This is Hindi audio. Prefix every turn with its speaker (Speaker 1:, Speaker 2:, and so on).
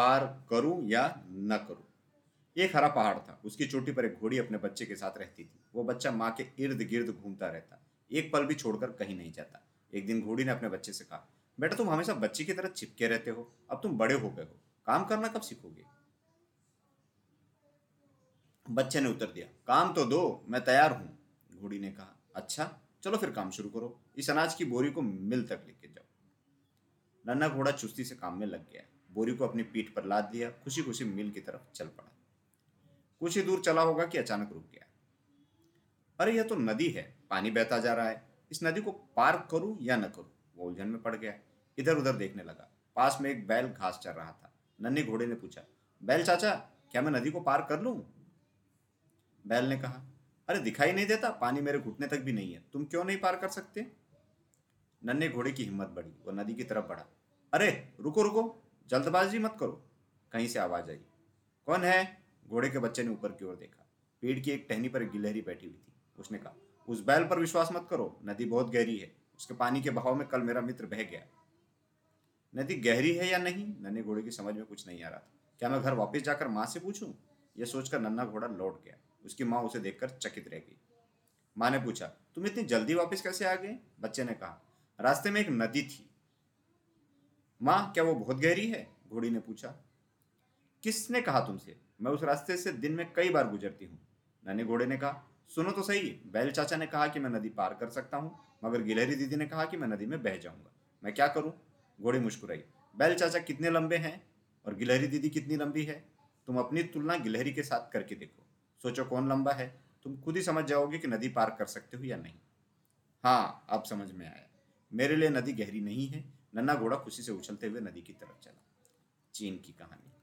Speaker 1: पार करूँ या न करूँ। एक हरा पहाड़ था। उसकी चोटी पर एक घोड़ी अपने बच्चे के साथ रहती थी। वो बच्चा माँ के इर्द गिर्द घूमता रहता। एक पल भी छोड़कर कहीं नहीं जाता। एक दिन घोड़ी ने अपने बच्चे से कहा, बेटा, तुम हमेशा बच्चे की तरह चिपके रहते हो। अब तुम बड़े हो गए हो। काम करना कब सीखोगे? बच्चे ने उत्तर दिया, काम तो दो, मैं तैयार हूँ। घोड़ी ने कहा अच्छा चलो फिर काम शुरू करो। इस अनाज की बोरी को मिल तक लेके जाओ। नन्ना घोड़ा चुस्ती से काम में लग गया। बोरी को अपनी पीठ पर लाद लिया खुशी खुशी मिल की तरफ़ चल पड़ा। कुछ ही दूर चला होगा कि अचानक रुक गया। अरे, यह तो नदी है, पानी बहता जा रहा है। इस नदी को पार करूँ या न करूँ, वो उलझन में पड़ गया। इधर उधर देखने लगा। पास में एक बैल घास चर रहा था। नन्हे घोड़े ने पूछा, बैल चाचा, क्या मैं नदी को पार कर लूँ? बैल ने कहा, अरे, दिखाई नहीं देता, पानी मेरे घुटने तक भी नहीं है। तुम क्यों नहीं पार कर सकते? नन्हे घोड़े की हिम्मत बढ़ी, वो नदी की तरफ़ बढ़ा। अरे, रुको रुको जल्दबाजी मत करो। कहीं से आवाज़ आई। कौन है? घोड़े के बच्चे ने ऊपर की ओर देखा। पेड़ की एक टहनी पर एक गिलहरी बैठी हुई थी। उसने कहा, उस बैल पर विश्वास मत करो। नदी बहुत गहरी है। उसके पानी के बहाव में कल मेरा मित्र बह गया। नदी गहरी है या नहीं? नन्हे घोड़े की समझ में कुछ नहीं आ रहा था। क्या मैं घर वापस जाकर माँ से पूछूँ? यह सोचकर नन्ना घोड़ा लौट गया। उसकी माँ उसे देखकर चकित रह गई। माँ ने पूछा, तुम इतनी जल्दी वापस कैसे आ गए? बच्चे ने कहा, रास्ते में एक नदी थी। माँ, क्या वो बहुत गहरी है? घोड़ी ने पूछा। किसने कहा तुमसे? मैं उस रास्ते से दिन में कई बार गुजरती हूँ। नन्हे घोड़े ने कहा, सुनो तो सही, बैल चाचा ने कहा कि मैं नदी पार कर सकता हूँ, मगर गिलहरी दीदी ने कहा कि मैं नदी में बह जाऊँगा। मैं क्या करूँ? घोड़ी मुस्कुराई, बैल चाचा कितने लंबे हैं और गिलहरी दीदी कितनी लंबी है? तुम अपनी तुलना गिलहरी के साथ करके देखो। सोचो कौन लंबा है। तुम खुद ही समझ जाओगे कि नदी पार कर सकते हो या नहीं। हाँ अब समझ में आया मेरे लिए नदी गहरी नहीं है नन्ना घोड़ा खुशी से उछलते हुए नदी की तरफ़ चला। चीन की कहानी।